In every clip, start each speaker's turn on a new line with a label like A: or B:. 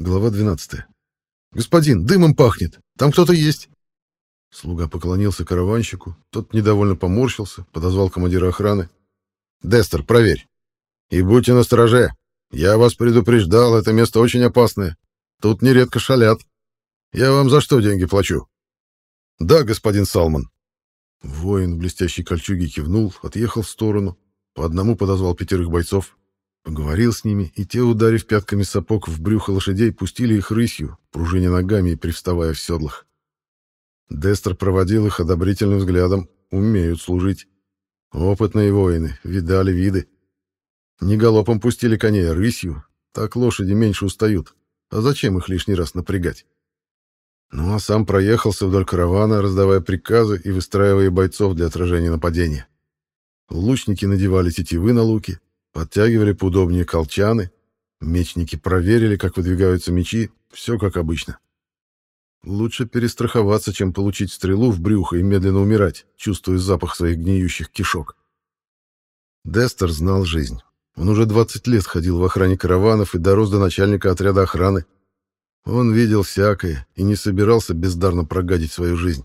A: Глава 12. «Господин, дымом пахнет! Там кто-то есть!» Слуга поклонился караванщику, тот недовольно поморщился, подозвал командира охраны. «Дестер, проверь. И будьте настороже. Я вас предупреждал, это место очень опасное. Тут нередко шалят. Я вам за что деньги плачу?» «Да, господин Салман». Воин в блестящей кольчуге кивнул, отъехал в сторону, по одному подозвал пятерых бойцов. Поговорил с ними, и те, ударив пятками сапог в брюхо лошадей, пустили их рысью, пружиня ногами и привставая в седлах. Дестер проводил их одобрительным взглядом. Умеют служить. Опытные воины, видали виды. Не галопом пустили коней, а рысью. Так лошади меньше устают. А зачем их лишний раз напрягать? Ну а сам проехался вдоль каравана, раздавая приказы и выстраивая бойцов для отражения нападения. Лучники надевали тетивы на луки, Подтягивали поудобнее колчаны, мечники проверили, как выдвигаются мечи, все как обычно. Лучше перестраховаться, чем получить стрелу в брюхо и медленно умирать, чувствуя запах своих гниющих кишок. Дестер знал жизнь. Он уже 20 лет ходил в охране караванов и дорос до начальника отряда охраны. Он видел всякое и не собирался бездарно прогадить свою жизнь.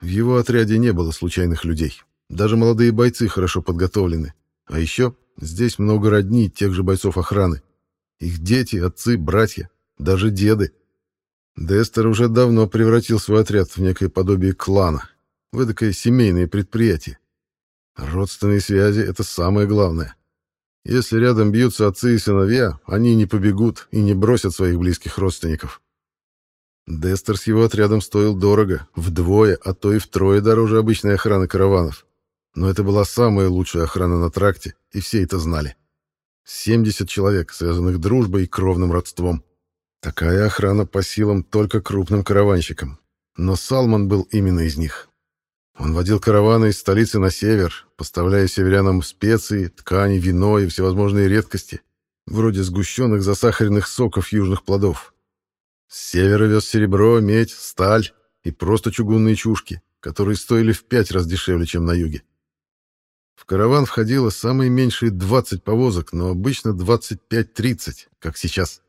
A: В его отряде не было случайных людей. Даже молодые бойцы хорошо подготовлены, а еще здесь много родни тех же бойцов охраны. Их дети, отцы, братья, даже деды. Дестер уже давно превратил свой отряд в некое подобие клана, в эдакое семейное предприятие. Родственные связи — это самое главное. Если рядом бьются отцы и сыновья, они не побегут и не бросят своих близких родственников. Дестер с его отрядом стоил дорого, вдвое, а то и втрое дороже обычной охраны караванов. Но это была самая лучшая охрана на тракте, и все это знали. 70 человек, связанных дружбой и кровным родством. Такая охрана по силам только крупным караванщикам. Но Салман был именно из них. Он водил караваны из столицы на север, поставляя северянам специи, ткани, вино и всевозможные редкости, вроде сгущенных засахаренных соков южных плодов. С севера вез серебро, медь, сталь и просто чугунные чушки, которые стоили в пять раз дешевле, чем на юге. В караван входило самые меньшие 20 повозок, но обычно 25-30, как сейчас.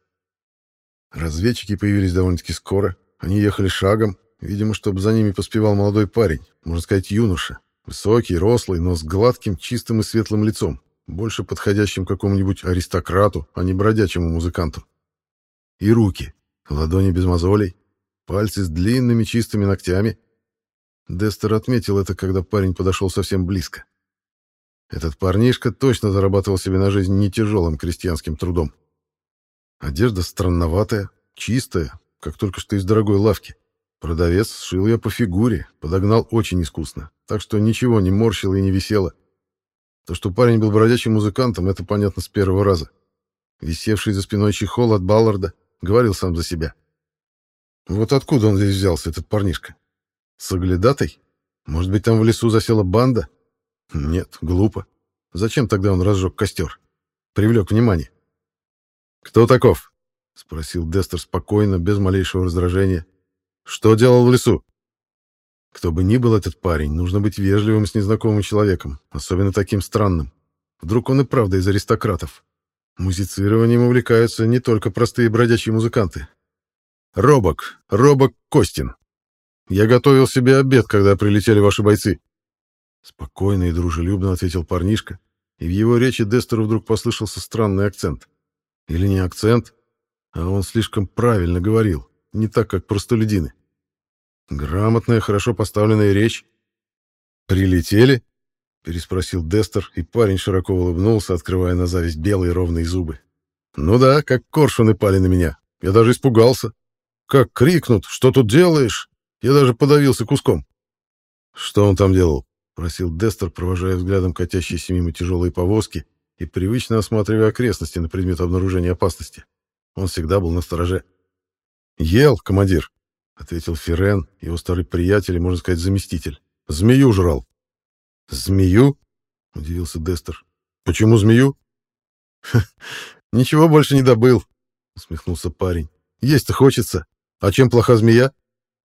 A: Разведчики появились довольно-таки скоро. Они ехали шагом, видимо, чтобы за ними поспевал молодой парень, можно сказать, юноша. Высокий, рослый, но с гладким, чистым и светлым лицом, больше подходящим какому-нибудь аристократу, а не бродячему музыканту. И руки, ладони без мозолей, пальцы с длинными чистыми ногтями. Дестер отметил это, когда парень подошел совсем близко. Этот парнишка точно зарабатывал себе на жизнь не тяжелым крестьянским трудом. Одежда странноватая, чистая, как только что из дорогой лавки. Продавец сшил ее по фигуре, подогнал очень искусно, так что ничего не морщило и не висело. То, что парень был бродячим музыкантом, это понятно с первого раза. Висевший за спиной чехол от Балларда говорил сам за себя. Вот откуда он здесь взялся, этот парнишка? Соглядатый? Может быть, там в лесу засела банда, нет, глупо. Зачем тогда он разжег костер? Привлек внимание. «Кто таков?» — спросил Дестер спокойно, без малейшего раздражения. «Что делал в лесу?» Кто бы ни был этот парень, нужно быть вежливым с незнакомым человеком, особенно таким странным. Вдруг он и правда из аристократов. Музицированием увлекаются не только простые бродячие музыканты. «Робок, Робок Костин. Я готовил себе обед, когда прилетели ваши бойцы. Спокойно и дружелюбно ответил парнишка, и в его речи Дестеру вдруг послышался странный акцент. Или не акцент, а он слишком правильно говорил, не так, как простолюдины. Грамотная, хорошо поставленная речь. «Прилетели?» — переспросил Дестер, и парень широко улыбнулся, открывая на зависть белые ровные зубы. «Ну да, как коршуны пали на меня. Я даже испугался. Как крикнут, что тут делаешь? Я даже подавился куском». «Что он там делал?» Спросил Дестер, провожая взглядом катящиеся мимо тяжелые повозки и привычно осматривая окрестности на предмет обнаружения опасности. Он всегда был на стороже. «Ел, командир», — ответил Ферен, его старый приятель и, можно сказать, заместитель. «Змею жрал». «Змею?» — удивился Дестер. «Почему змею?» «Ничего больше не добыл», — усмехнулся парень. «Есть-то хочется. А чем плоха змея?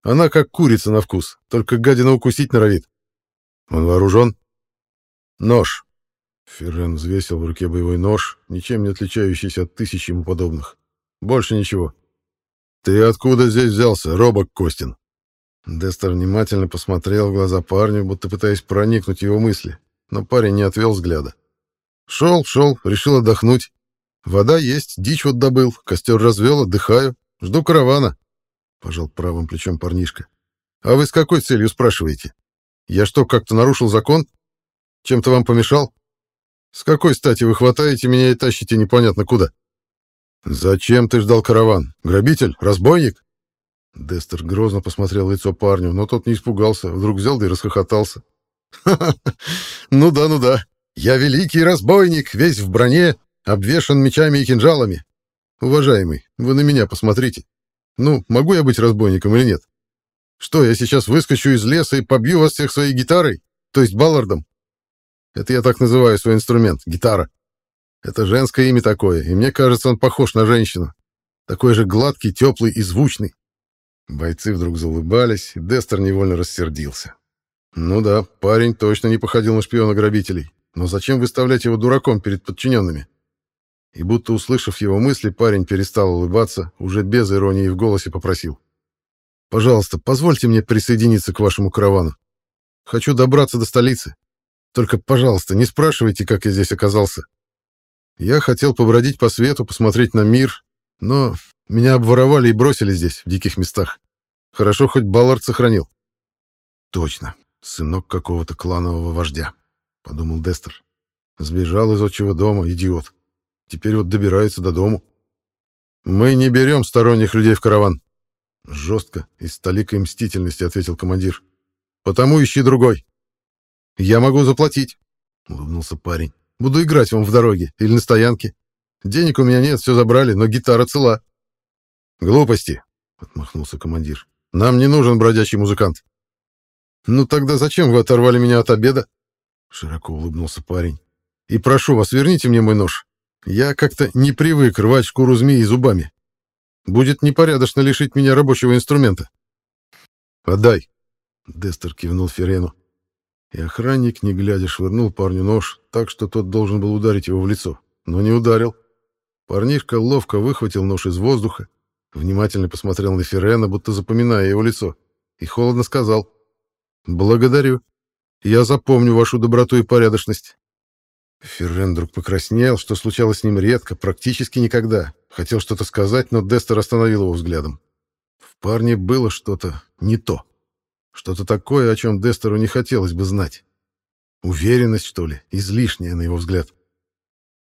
A: Она как курица на вкус, только гадина укусить норовит. Он вооружен? Нож. Феррен взвесил в руке боевой нож, ничем не отличающийся от тысяч ему подобных. Больше ничего. Ты откуда здесь взялся, робок Костин? Дестер внимательно посмотрел в глаза парню, будто пытаясь проникнуть в его мысли, но парень не отвел взгляда. Шел, шел, решил отдохнуть. Вода есть, дичь вот добыл, костер развел, отдыхаю. Жду каравана. Пожал правым плечом парнишка. А вы с какой целью спрашиваете? Я что, как-то нарушил закон? Чем-то вам помешал? С какой стати вы хватаете меня и тащите непонятно куда? Зачем ты ждал караван? Грабитель? Разбойник? Дестер грозно посмотрел в лицо парню, но тот не испугался, вдруг взял да и расхохотался. «Ха-ха! Ну да, ну да. Я великий разбойник, весь в броне, обвешан мечами и кинжалами. Уважаемый, вы на меня посмотрите. Ну, могу я быть разбойником или нет? Что, я сейчас выскочу из леса и побью вас всех своей гитарой? То есть баллардом? Это я так называю свой инструмент — гитара. Это женское имя такое, и мне кажется, он похож на женщину. Такой же гладкий, теплый и звучный. Бойцы вдруг заулыбались, и Дестер невольно рассердился. Ну да, парень точно не походил на шпиона-грабителей. Но зачем выставлять его дураком перед подчиненными? И будто услышав его мысли, парень перестал улыбаться, уже без иронии в голосе попросил. «Пожалуйста, позвольте мне присоединиться к вашему каравану. Хочу добраться до столицы. Только, пожалуйста, не спрашивайте, как я здесь оказался. Я хотел побродить по свету, посмотреть на мир, но меня обворовали и бросили здесь, в диких местах. Хорошо, хоть Баллард сохранил». «Точно, сынок какого-то кланового вождя», — подумал Дестер. «Сбежал из отчего дома, идиот». Теперь вот добирается до дому. Мы не берем сторонних людей в караван. Жестко и с толикой мстительности ответил командир. Потому ищи другой. Я могу заплатить, улыбнулся парень. Буду играть вам в дороге или на стоянке. Денег у меня нет, все забрали, но гитара цела. Глупости, отмахнулся командир. Нам не нужен бродячий музыкант. Ну тогда зачем вы оторвали меня от обеда? Широко улыбнулся парень. И прошу вас, верните мне мой нож. Я как-то не привык рвать шкуру змеи зубами. Будет непорядочно лишить меня рабочего инструмента. Отдай. Дестер кивнул Ферену. И охранник, не глядя, швырнул парню нож, так что тот должен был ударить его в лицо, но не ударил. Парнишка ловко выхватил нож из воздуха, внимательно посмотрел на Ферена, будто запоминая его лицо, и холодно сказал «Благодарю. Я запомню вашу доброту и порядочность. Феррен вдруг покраснел, что случалось с ним редко, практически никогда. Хотел что-то сказать, но Дестер остановил его взглядом. В парне было что-то не то. Что-то такое, о чем Дестеру не хотелось бы знать. Уверенность, что ли, излишняя, на его взгляд.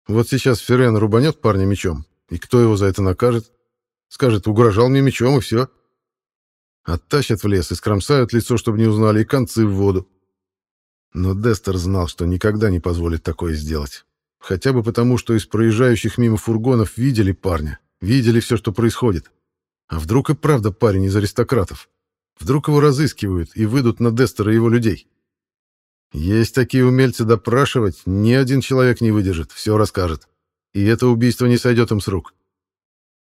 A: Вот сейчас Феррен рубанет парня мечом, и кто его за это накажет? Скажет, угрожал мне мечом, и все. Оттащат в лес и скромсают лицо, чтобы не узнали, и концы в воду. Но Дестер знал, что никогда не позволит такое сделать. Хотя бы потому, что из проезжающих мимо фургонов видели парня, видели все, что происходит. А вдруг и правда парень из аристократов? Вдруг его разыскивают и выйдут на Дестера и его людей? Есть такие умельцы допрашивать, ни один человек не выдержит, все расскажет. И это убийство не сойдет им с рук.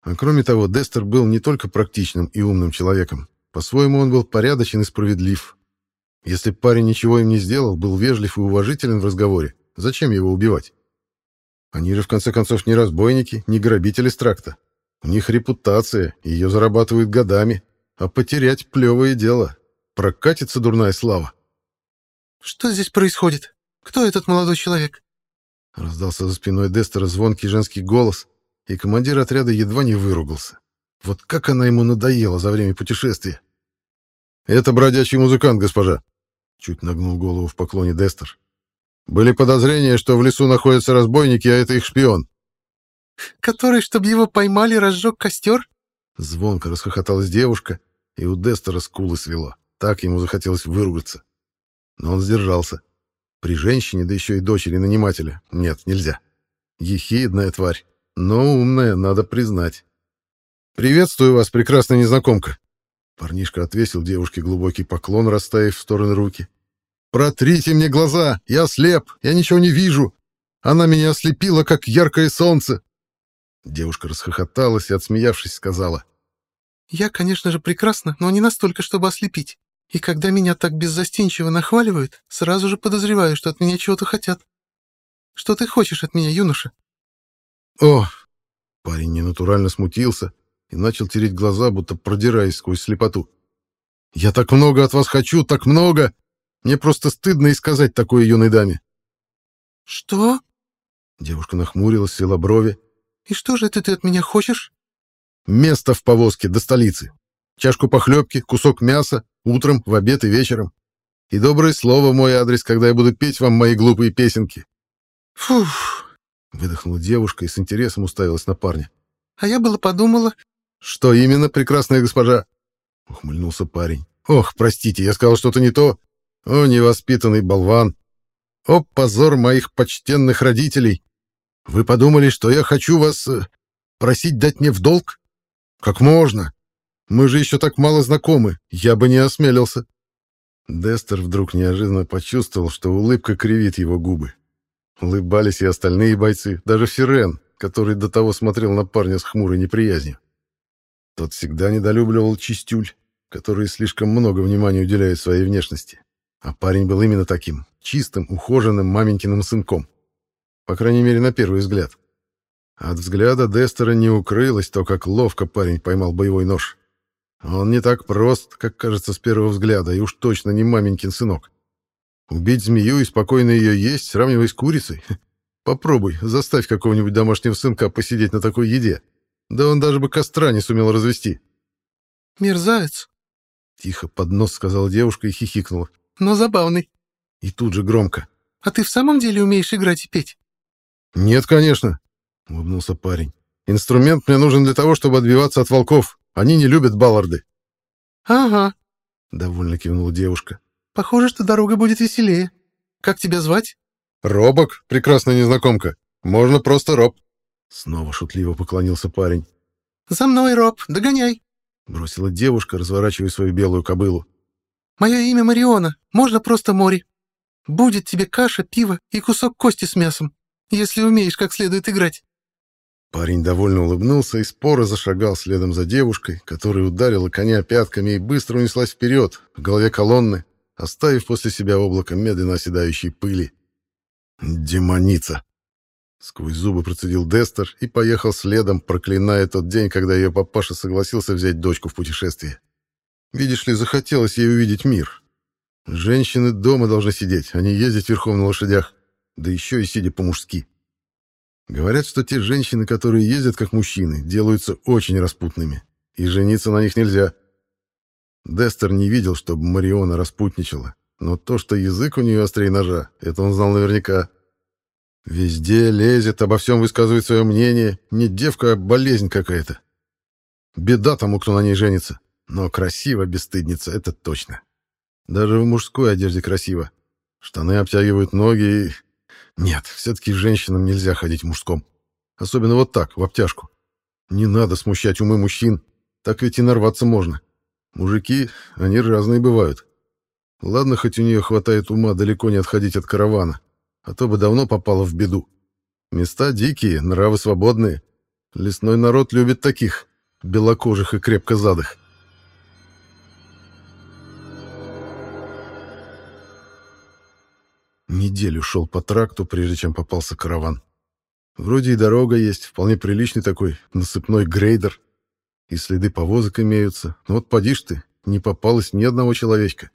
A: А кроме того, Дестер был не только практичным и умным человеком. По-своему он был порядочен и справедлив, если парень ничего им не сделал, был вежлив и уважителен в разговоре, зачем его убивать? Они же, в конце концов, не разбойники, не грабители с тракта. У них репутация, ее зарабатывают годами, а потерять плевое дело. Прокатится дурная слава.
B: «Что здесь происходит? Кто этот молодой человек?»
A: Раздался за спиной Дестера звонкий женский голос, и командир отряда едва не выругался. Вот как она ему надоела за время путешествия. «Это бродячий музыкант, госпожа», Чуть нагнул голову в поклоне Дестер. Были подозрения, что в лесу находятся разбойники, а это их шпион.
B: «Который, чтобы его поймали, разжег костер?»
A: Звонко расхохоталась девушка, и у Дестера скулы свело. Так ему захотелось выругаться. Но он сдержался. При женщине, да еще и дочери нанимателя. Нет, нельзя. Ехидная тварь, но умная, надо признать. «Приветствую вас, прекрасная незнакомка!» Парнишка отвесил девушке глубокий поклон, расставив в стороны руки. «Протрите мне глаза! Я слеп! Я ничего не вижу! Она меня ослепила, как яркое солнце!» Девушка расхохоталась и, отсмеявшись, сказала.
B: «Я, конечно же, прекрасна, но не настолько, чтобы ослепить. И когда меня так беззастенчиво нахваливают, сразу же подозреваю, что от меня чего-то хотят. Что ты хочешь от меня, юноша?»
A: «О, Парень ненатурально смутился и начал тереть глаза, будто продираясь сквозь слепоту. «Я так много от вас хочу, так много! Мне просто стыдно и сказать такое юной даме».
B: «Что?»
A: Девушка нахмурилась, села брови.
B: «И что же это ты от меня хочешь?»
A: «Место в повозке до столицы. Чашку похлебки, кусок мяса, утром, в обед и вечером. И доброе слово мой адрес, когда я буду петь вам мои глупые песенки».
B: «Фуф!»
A: — выдохнула девушка и с интересом уставилась на парня.
B: «А я было подумала...»
A: «Что именно, прекрасная госпожа?» — ухмыльнулся парень. «Ох, простите, я сказал что-то не то. О, невоспитанный болван! О, позор моих почтенных родителей! Вы подумали, что я хочу вас э, просить дать мне в долг? Как можно? Мы же еще так мало знакомы, я бы не осмелился». Дестер вдруг неожиданно почувствовал, что улыбка кривит его губы. Улыбались и остальные бойцы, даже Фирен, который до того смотрел на парня с хмурой неприязнью. Тот всегда недолюбливал чистюль, который слишком много внимания уделяет своей внешности. А парень был именно таким, чистым, ухоженным маменькиным сынком. По крайней мере, на первый взгляд. От взгляда Дестера не укрылось то, как ловко парень поймал боевой нож. Он не так прост, как кажется с первого взгляда, и уж точно не маменькин сынок. Убить змею и спокойно ее есть, сравнивая с курицей? Попробуй, заставь какого-нибудь домашнего сынка посидеть на такой еде. Да он даже бы костра не сумел развести.
B: «Мерзавец!»
A: — тихо под нос сказала девушка и хихикнула.
B: «Но забавный».
A: И тут же громко.
B: «А ты в самом деле умеешь играть и петь?»
A: «Нет, конечно», — улыбнулся парень. «Инструмент мне нужен для того, чтобы отбиваться от волков. Они не любят балларды».
B: «Ага», —
A: довольно кивнула девушка.
B: Похоже, что дорога будет веселее. Как тебя звать?
A: Робок, прекрасная незнакомка. Можно просто Роб. Снова шутливо поклонился парень.
B: За мной, Роб, догоняй.
A: Бросила девушка, разворачивая свою белую кобылу.
B: Мое имя Мариона, можно просто Мори. Будет тебе каша, пиво и кусок кости с мясом, если умеешь как следует играть.
A: Парень довольно улыбнулся и споро зашагал следом за девушкой, которая ударила коня пятками и быстро унеслась вперед, в голове колонны, оставив после себя облако медленно оседающей пыли. «Демоница!» Сквозь зубы процедил Дестер и поехал следом, проклиная тот день, когда ее папаша согласился взять дочку в путешествие. Видишь ли, захотелось ей увидеть мир. Женщины дома должны сидеть, а не ездить верхом на лошадях, да еще и сидя по-мужски. Говорят, что те женщины, которые ездят как мужчины, делаются очень распутными, и жениться на них нельзя. Дестер не видел, чтобы Мариона распутничала, но то, что язык у нее острее ножа, это он знал наверняка. Везде лезет, обо всем высказывает свое мнение, не девка, а болезнь какая-то. Беда тому, кто на ней женится, но красиво бесстыдница, это точно. Даже в мужской одежде красиво. Штаны обтягивают ноги и... Нет, все-таки женщинам нельзя ходить в мужском. Особенно вот так, в обтяжку. Не надо смущать умы мужчин, так ведь и нарваться можно. Мужики, они разные бывают. Ладно, хоть у нее хватает ума далеко не отходить от каравана, а то бы давно попала в беду. Места дикие, нравы свободные. Лесной народ любит таких, белокожих и крепкозадых. Неделю шел по тракту, прежде чем попался караван. Вроде и дорога есть, вполне приличный такой, насыпной грейдер и следы повозок имеются. Но вот поди ж ты, не попалось ни одного человечка.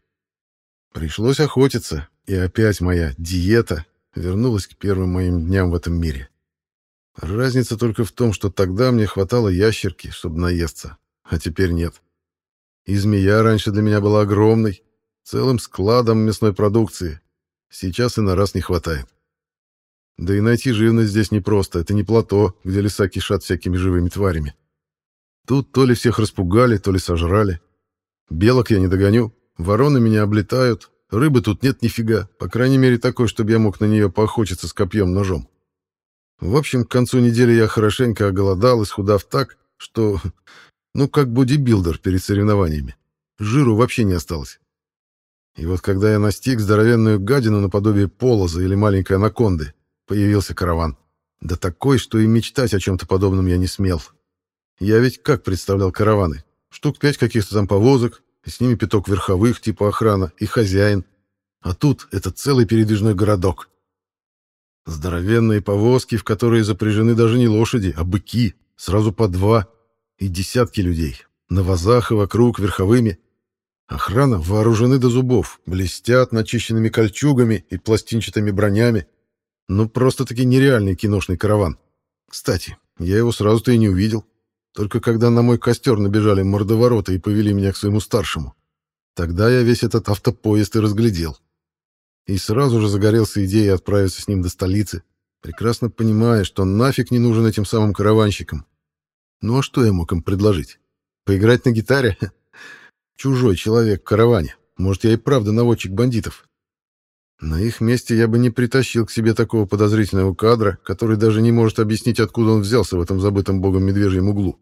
A: Пришлось охотиться, и опять моя диета вернулась к первым моим дням в этом мире. Разница только в том, что тогда мне хватало ящерки, чтобы наесться, а теперь нет. И змея раньше для меня была огромной, целым складом мясной продукции. Сейчас и на раз не хватает. Да и найти живность здесь непросто, это не плато, где леса кишат всякими живыми тварями. Тут то ли всех распугали, то ли сожрали. Белок я не догоню, вороны меня облетают, рыбы тут нет нифига, по крайней мере такой, чтобы я мог на нее поохотиться с копьем-ножом. В общем, к концу недели я хорошенько оголодал, исхудав так, что... Ну, как бодибилдер перед соревнованиями. Жиру вообще не осталось. И вот когда я настиг здоровенную гадину наподобие полоза или маленькой анаконды, появился караван. Да такой, что и мечтать о чем-то подобном я не смел. Я ведь как представлял караваны? Штук пять каких-то там повозок, и с ними пяток верховых, типа охрана, и хозяин. А тут это целый передвижной городок. Здоровенные повозки, в которые запряжены даже не лошади, а быки, Сразу по два. И десятки людей. На вазах и вокруг, верховыми. Охрана вооружены до зубов, блестят начищенными кольчугами и пластинчатыми бронями. Ну, просто-таки нереальный киношный караван. Кстати, я его сразу-то и не увидел. Только когда на мой костер набежали мордовороты и повели меня к своему старшему. Тогда я весь этот автопоезд и разглядел. И сразу же загорелся идеей отправиться с ним до столицы, прекрасно понимая, что нафиг не нужен этим самым караванщикам. Ну а что я мог им предложить? Поиграть на гитаре? Чужой человек в караване. Может, я и правда наводчик бандитов. На их месте я бы не притащил к себе такого подозрительного кадра, который даже не может объяснить, откуда он взялся в этом забытом богом медвежьем углу.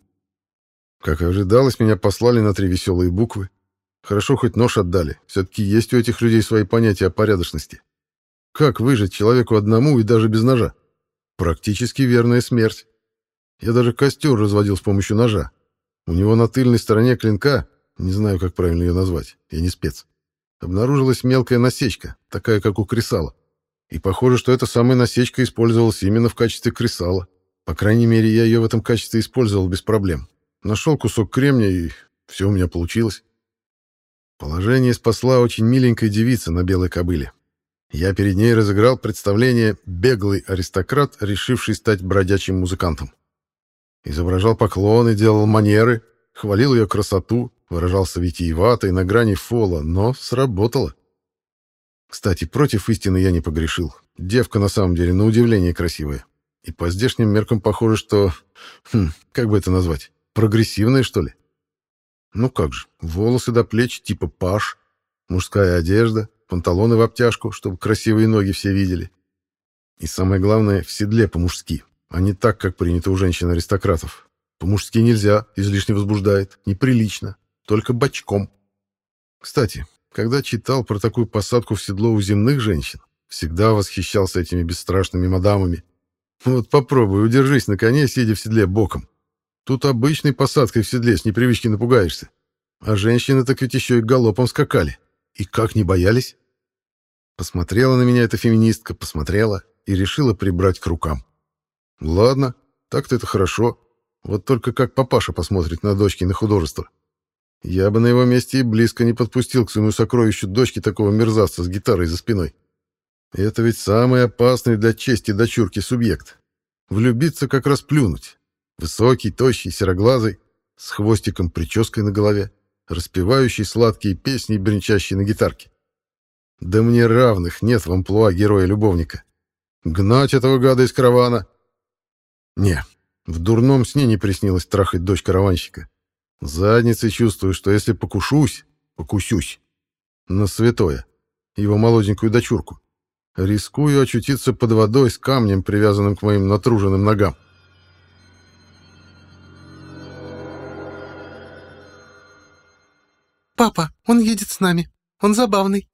A: Как и ожидалось, меня послали на три веселые буквы, Хорошо, хоть нож отдали. Все-таки есть у этих людей свои понятия о порядочности. Как выжить человеку одному и даже без ножа? Практически верная смерть. Я даже костер разводил с помощью ножа. У него на тыльной стороне клинка, не знаю, как правильно ее назвать, я не спец, обнаружилась мелкая насечка, такая, как у кресала. И похоже, что эта самая насечка использовалась именно в качестве кресала. По крайней мере, я ее в этом качестве использовал без проблем. Нашел кусок кремня, и все у меня получилось. Положение спасла очень миленькая девица на белой кобыле. Я перед ней разыграл представление «Беглый аристократ, решивший стать бродячим музыкантом». Изображал поклоны, делал манеры, хвалил ее красоту, выражался витиевато и на грани фола, но сработало. Кстати, против истины я не погрешил. Девка на самом деле на удивление красивая. И по здешним меркам похоже, что... Хм, как бы это назвать? Прогрессивная, что ли? Ну как же, волосы до плеч типа паш, мужская одежда, панталоны в обтяжку, чтобы красивые ноги все видели. И самое главное, в седле по-мужски, а не так, как принято у женщин-аристократов. По-мужски нельзя, излишне возбуждает, неприлично, только бочком. Кстати, когда читал про такую посадку в седло у земных женщин, всегда восхищался этими бесстрашными мадамами. Вот попробуй, удержись на коне, сидя в седле боком. Тут обычной посадкой в седле с непривычки напугаешься. А женщины так ведь еще и галопом скакали. И как не боялись? Посмотрела на меня эта феминистка, посмотрела и решила прибрать к рукам. Ладно, так-то это хорошо. Вот только как папаша посмотрит на дочки на художество. Я бы на его месте и близко не подпустил к своему сокровищу дочки такого мерзавца с гитарой за спиной. Это ведь самый опасный для чести дочурки субъект. Влюбиться как раз плюнуть. Высокий, тощий, сероглазый, с хвостиком прической на голове, распевающий сладкие песни и бренчащий на гитарке. Да мне равных нет в амплуа героя-любовника. Гнать этого гада из каравана? Не, в дурном сне не приснилось трахать дочь караванщика. Задницей чувствую, что если покушусь, покусюсь на святое, его молоденькую дочурку, рискую очутиться под водой с камнем, привязанным к моим натруженным ногам.
B: «Папа, он едет с нами. Он забавный».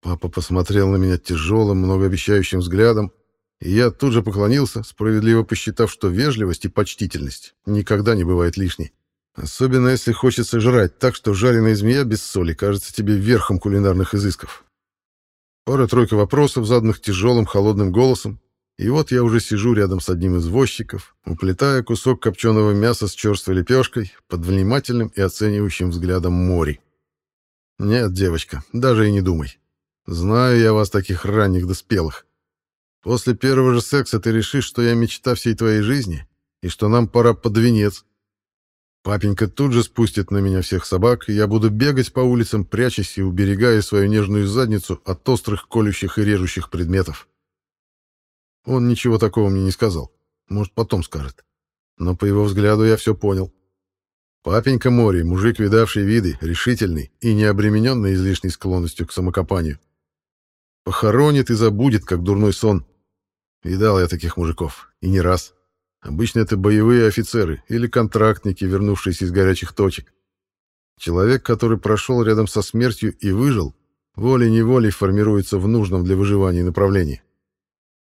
A: Папа посмотрел на меня тяжелым, многообещающим взглядом, и я тут же поклонился, справедливо посчитав, что вежливость и почтительность никогда не бывает лишней. Особенно если хочется жрать так, что жареная змея без соли кажется тебе верхом кулинарных изысков. Пара-тройка вопросов, заданных тяжелым, холодным голосом, и вот я уже сижу рядом с одним из возчиков, уплетая кусок копченого мяса с черствой лепешкой под внимательным и оценивающим взглядом Мори. Нет, девочка, даже и не думай. Знаю я вас таких ранних да спелых. После первого же секса ты решишь, что я мечта всей твоей жизни и что нам пора под венец. Папенька тут же спустит на меня всех собак, и я буду бегать по улицам, прячась и уберегая свою нежную задницу от острых колющих и режущих предметов. Он ничего такого мне не сказал. Может, потом скажет. Но по его взгляду я все понял. Папенька Мори, мужик, видавший виды, решительный и не обремененный излишней склонностью к самокопанию. Похоронит и забудет, как дурной сон. Видал я таких мужиков, и не раз. Обычно это боевые офицеры или контрактники, вернувшиеся из горячих точек. Человек, который прошел рядом со смертью и выжил, волей-неволей формируется в нужном для выживания направлении.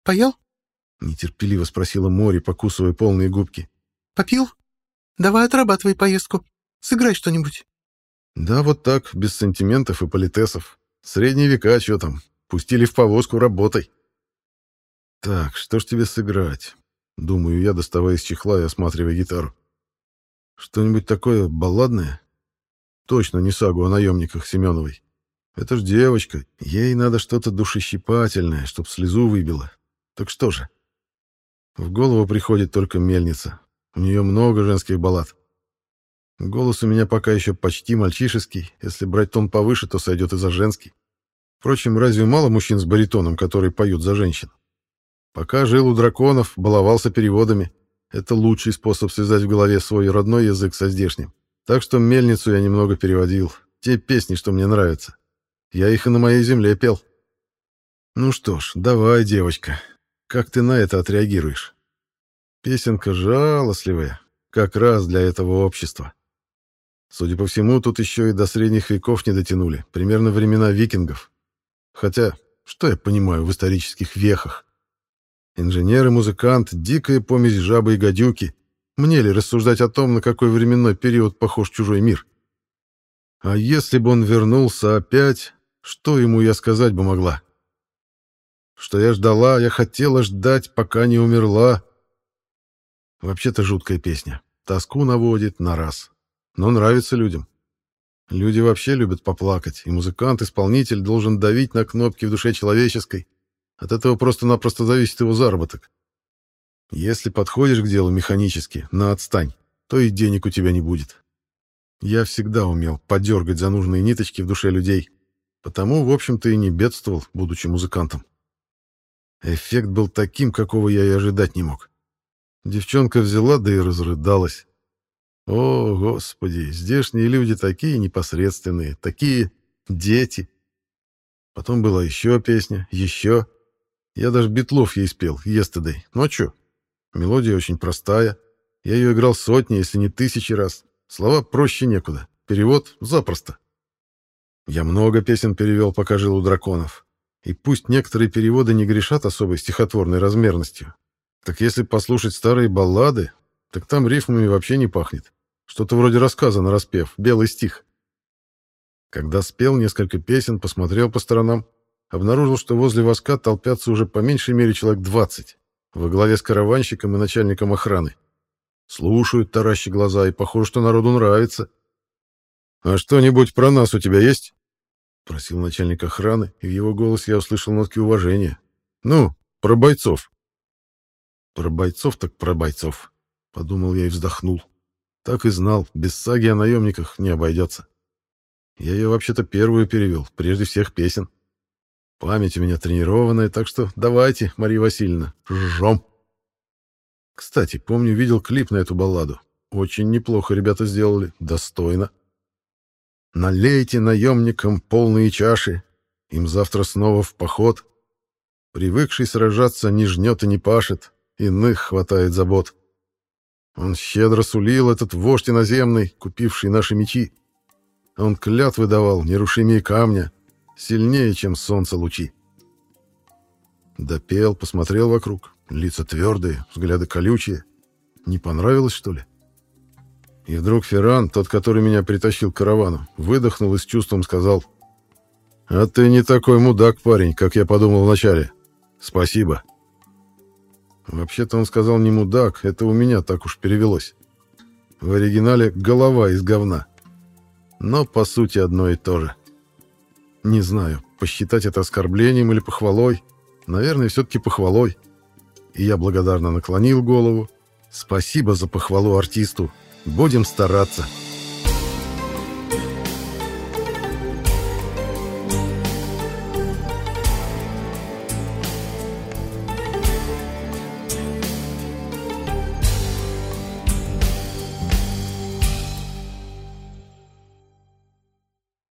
B: «Поел?»
A: Нетерпеливо спросила Мори, покусывая полные губки.
B: «Попил? Давай отрабатывай поездку. Сыграй что-нибудь».
A: «Да вот так, без сантиментов и политесов. Средние века, что там? Пустили в повозку, работай». «Так, что ж тебе сыграть? Думаю я, доставая из чехла и осматривая гитару. Что-нибудь такое балладное? Точно не сагу о наемниках Семеновой. Это ж девочка, ей надо что-то душещипательное, чтоб слезу выбило. Так что же? В голову приходит только мельница. У нее много женских баллад. Голос у меня пока еще почти мальчишеский. Если брать тон повыше, то сойдет и за женский. Впрочем, разве мало мужчин с баритоном, которые поют за женщин? Пока жил у драконов, баловался переводами. Это лучший способ связать в голове свой родной язык со здешним. Так что мельницу я немного переводил. Те песни, что мне нравятся. Я их и на моей земле пел. Ну что ж, давай, девочка. Как ты на это отреагируешь? Песенка жалостливая, как раз для этого общества. Судя по всему, тут еще и до средних веков не дотянули, примерно времена викингов. Хотя, что я понимаю в исторических вехах? Инженер и музыкант, дикая помесь жабы и гадюки. Мне ли рассуждать о том, на какой временной период похож чужой мир? А если бы он вернулся опять, что ему я сказать бы могла? Что я ждала, я хотела ждать, пока не умерла. Вообще-то жуткая песня. Тоску наводит на раз. Но нравится людям. Люди вообще любят поплакать, и музыкант-исполнитель должен давить на кнопки в душе человеческой. От этого просто-напросто зависит его заработок. Если подходишь к делу механически, на отстань, то и денег у тебя не будет. Я всегда умел подергать за нужные ниточки в душе людей, Потому, в общем-то, и не бедствовал, будучи музыкантом. Эффект был таким, какого я и ожидать не мог. Девчонка взяла, да и разрыдалась. О, Господи, здешние люди такие непосредственные, такие дети. Потом была еще песня, еще. Я даже Битлов ей спел, Yesterday. Что? Мелодия очень простая. Я ее играл сотни, если не тысячи раз. Слова проще некуда. Перевод запросто. Я много песен перевел, пока жил у драконов. И пусть некоторые переводы не грешат особой стихотворной размерностью, так если послушать старые баллады, так там рифмами вообще не пахнет. Что-то вроде рассказа на распев, белый стих. Когда спел несколько песен, посмотрел по сторонам, обнаружил, что возле воска толпятся уже по меньшей мере человек двадцать, во главе с караванщиком и начальником охраны. Слушают, таращи глаза, и похоже, что народу нравится. «А что-нибудь про нас у тебя есть?» — просил начальник охраны, и в его голос я услышал нотки уважения. «Ну, про бойцов». «Про бойцов так про бойцов», — подумал я и вздохнул. Так и знал, без саги о наемниках не обойдется. Я ее вообще-то первую перевел, прежде всех песен. Память у меня тренированная, так что давайте, Мария Васильевна, жжем. Кстати, помню, видел клип на эту балладу. Очень неплохо ребята сделали, достойно. Налейте наемникам полные чаши, им завтра снова в поход. Привыкший сражаться не жнет и не пашет, иных хватает забот. Он щедро сулил этот вождь иноземный, купивший наши мечи. Он клятвы давал, нерушимее камня, сильнее, чем солнце лучи. Допел, посмотрел вокруг, лица твердые, взгляды колючие. Не понравилось, что ли? И вдруг Ферран, тот, который меня притащил к каравану, выдохнул и с чувством сказал, «А ты не такой мудак, парень, как я подумал вначале. Спасибо». Вообще-то он сказал не мудак, это у меня так уж перевелось. В оригинале «голова из говна». Но по сути одно и то же. Не знаю, посчитать это оскорблением или похвалой. Наверное, все-таки похвалой. И я благодарно наклонил голову. Спасибо за похвалу артисту, Будем стараться.